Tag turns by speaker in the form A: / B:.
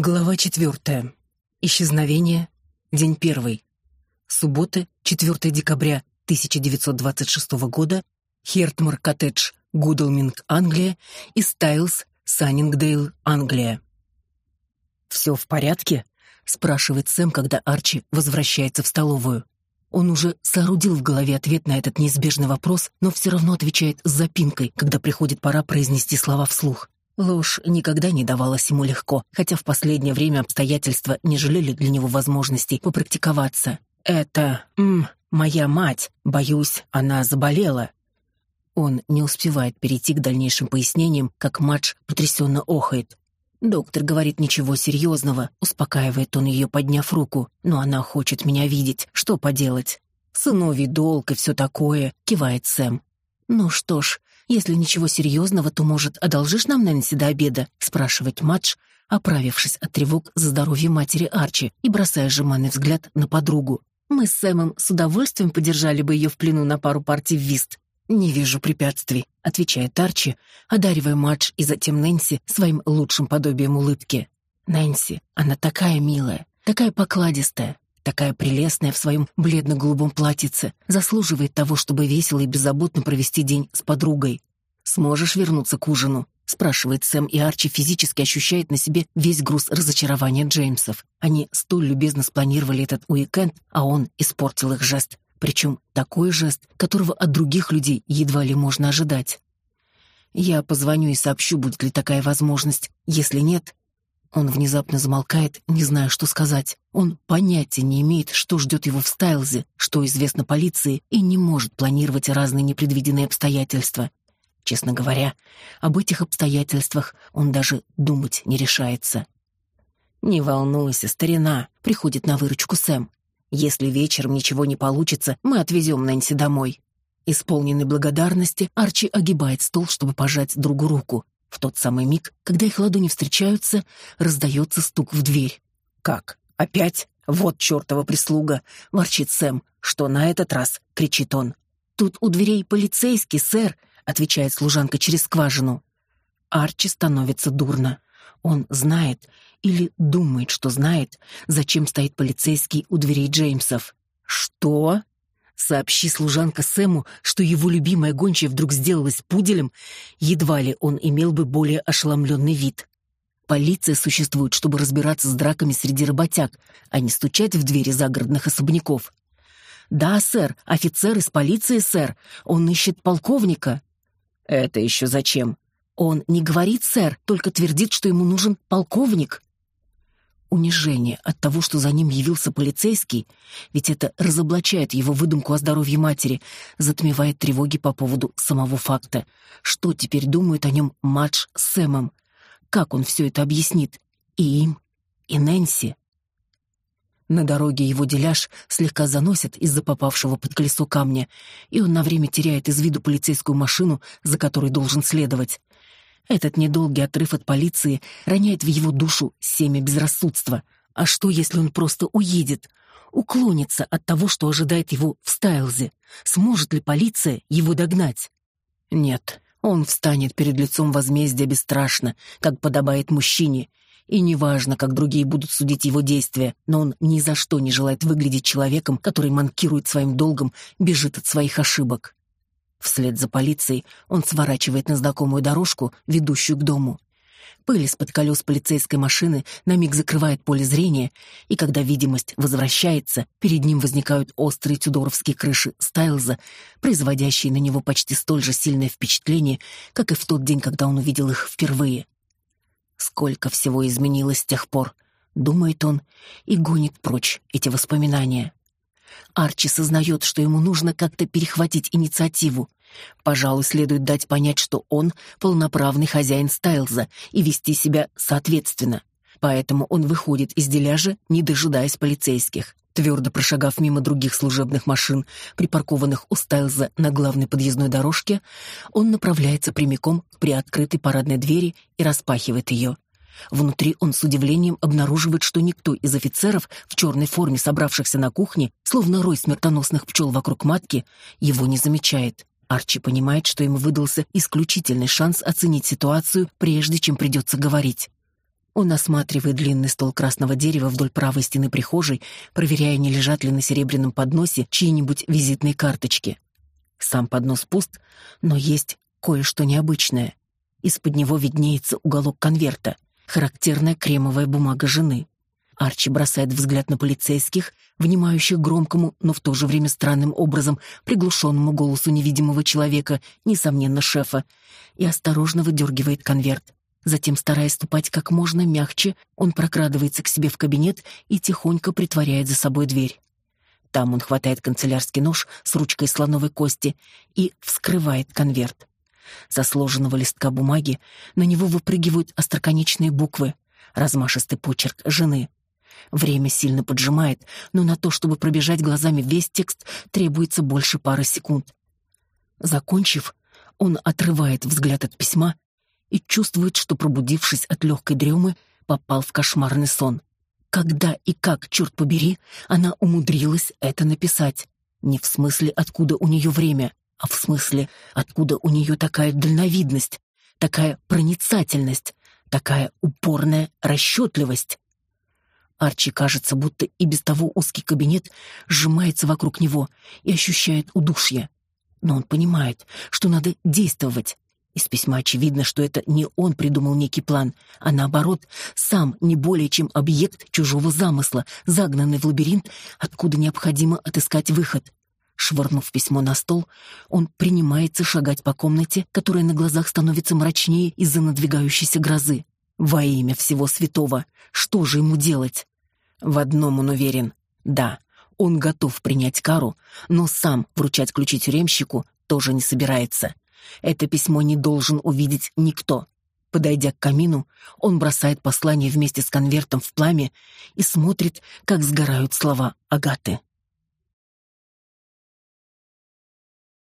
A: Глава четвертая. Исчезновение. День первый. Суббота, 4 декабря 1926 года. Хертмор коттедж, Гудалминг, Англия и Стайлс, Саннингдейл, Англия. «Все в порядке?» — спрашивает Сэм, когда Арчи возвращается в столовую. Он уже соорудил в голове ответ на этот неизбежный вопрос, но все равно отвечает с запинкой, когда приходит пора произнести слова вслух. Ложь никогда не давалась ему легко, хотя в последнее время обстоятельства не жалели для него возможностей попрактиковаться. «Это... М, моя мать. Боюсь, она заболела». Он не успевает перейти к дальнейшим пояснениям, как Мадж потрясенно охает. «Доктор говорит ничего серьезного», — успокаивает он ее, подняв руку. «Но она хочет меня видеть. Что поделать?» «Сыновий долг и все такое», — кивает Сэм. «Ну что ж, если ничего серьезного, то, может, одолжишь нам Нэнси до обеда?» — спрашивает Мадж, оправившись от тревог за здоровье матери Арчи и бросая жеманный взгляд на подругу. «Мы с Сэмом с удовольствием подержали бы ее в плену на пару партий в вист». «Не вижу препятствий», — отвечает Арчи, одаривая Мадж и затем Нэнси своим лучшим подобием улыбки. «Нэнси, она такая милая, такая покладистая, такая прелестная в своем бледно-голубом платьице, заслуживает того, чтобы весело и беззаботно провести день с подругой. «Сможешь вернуться к ужину?» — спрашивает Сэм, и Арчи физически ощущает на себе весь груз разочарования Джеймсов. Они столь любезно спланировали этот уикенд, а он испортил их жест. Причем такой жест, которого от других людей едва ли можно ожидать. «Я позвоню и сообщу, будет ли такая возможность. Если нет, он внезапно замолкает, не зная, что сказать. Он понятия не имеет, что ждет его в Стайлзе, что известно полиции, и не может планировать разные непредвиденные обстоятельства. Честно говоря, об этих обстоятельствах он даже думать не решается. «Не волнуйся, старина», — приходит на выручку Сэм. «Если вечером ничего не получится, мы отвезем Нэнси домой». Исполненный благодарности, Арчи огибает стол, чтобы пожать другу руку. В тот самый миг, когда их ладони встречаются, раздается стук в дверь. «Как? Опять? Вот чертова прислуга!» — ворчит Сэм. «Что на этот раз?» — кричит он. «Тут у дверей полицейский, сэр!» — отвечает служанка через скважину. Арчи становится дурно. Он знает или думает, что знает, зачем стоит полицейский у дверей Джеймсов. «Что?» Сообщи служанка Сэму, что его любимая гончая вдруг сделалась пуделем, едва ли он имел бы более ошеломленный вид. Полиция существует, чтобы разбираться с драками среди работяг, а не стучать в двери загородных особняков. «Да, сэр, офицер из полиции, сэр. Он ищет полковника». «Это еще зачем?» «Он не говорит, сэр, только твердит, что ему нужен полковник». Унижение от того, что за ним явился полицейский, ведь это разоблачает его выдумку о здоровье матери, затмевает тревоги по поводу самого факта. Что теперь думает о нем Мадж с Сэмом? Как он все это объяснит? И им, и Нэнси. На дороге его деляж слегка заносит из-за попавшего под колесо камня, и он на время теряет из виду полицейскую машину, за которой должен следовать. Этот недолгий отрыв от полиции роняет в его душу семя безрассудства. А что, если он просто уедет? Уклонится от того, что ожидает его в Стайлзе? Сможет ли полиция его догнать? Нет, он встанет перед лицом возмездия бесстрашно, как подобает мужчине, и неважно, как другие будут судить его действия, но он ни за что не желает выглядеть человеком, который манкирует своим долгом, бежит от своих ошибок. Вслед за полицией он сворачивает на знакомую дорожку, ведущую к дому. Пыль из-под колес полицейской машины на миг закрывает поле зрения, и когда видимость возвращается, перед ним возникают острые тюдоровские крыши Стайлза, производящие на него почти столь же сильное впечатление, как и в тот день, когда он увидел их впервые. Сколько всего изменилось с тех пор, думает он, и гонит прочь эти воспоминания. Арчи сознает, что ему нужно как-то перехватить инициативу. Пожалуй, следует дать понять, что он полноправный хозяин Стайлза и вести себя соответственно. Поэтому он выходит из деляжа, не дожидаясь полицейских. Твердо прошагав мимо других служебных машин, припаркованных у Стайлза на главной подъездной дорожке, он направляется прямиком к приоткрытой парадной двери и распахивает ее. Внутри он с удивлением обнаруживает, что никто из офицеров в черной форме, собравшихся на кухне, словно рой смертоносных пчел вокруг матки, его не замечает. Арчи понимает, что ему выдался исключительный шанс оценить ситуацию, прежде чем придется говорить. Он осматривает длинный стол красного дерева вдоль правой стены прихожей, проверяя, не лежат ли на серебряном подносе чьи-нибудь визитные карточки. Сам поднос пуст, но есть кое-что необычное. Из-под него виднеется уголок конверта, характерная кремовая бумага жены. Арчи бросает взгляд на полицейских, внимающих громкому, но в то же время странным образом приглушенному голосу невидимого человека, несомненно, шефа, и осторожно выдергивает конверт. Затем, стараясь ступать как можно мягче, он прокрадывается к себе в кабинет и тихонько притворяет за собой дверь. Там он хватает канцелярский нож с ручкой слоновой кости и вскрывает конверт. Со сложенного листка бумаги на него выпрыгивают остроконечные буквы, размашистый почерк жены. Время сильно поджимает, но на то, чтобы пробежать глазами весь текст, требуется больше пары секунд. Закончив, он отрывает взгляд от письма и чувствует, что, пробудившись от легкой дремы, попал в кошмарный сон. Когда и как, черт побери, она умудрилась это написать? Не в смысле, откуда у нее время, а в смысле, откуда у нее такая дальновидность, такая проницательность, такая упорная расчетливость. Арчи кажется, будто и без того узкий кабинет сжимается вокруг него и ощущает удушье. Но он понимает, что надо действовать. Из письма очевидно, что это не он придумал некий план, а наоборот, сам не более чем объект чужого замысла, загнанный в лабиринт, откуда необходимо отыскать выход. Швырнув письмо на стол, он принимается шагать по комнате, которая на глазах становится мрачнее из-за надвигающейся грозы. Во имя всего святого, что же ему делать? В одном он уверен. Да, он готов принять кару, но сам вручать ключи тюремщику тоже не собирается. Это письмо не должен увидеть никто. Подойдя к камину, он бросает послание вместе с конвертом в пламя и смотрит, как сгорают слова Агаты.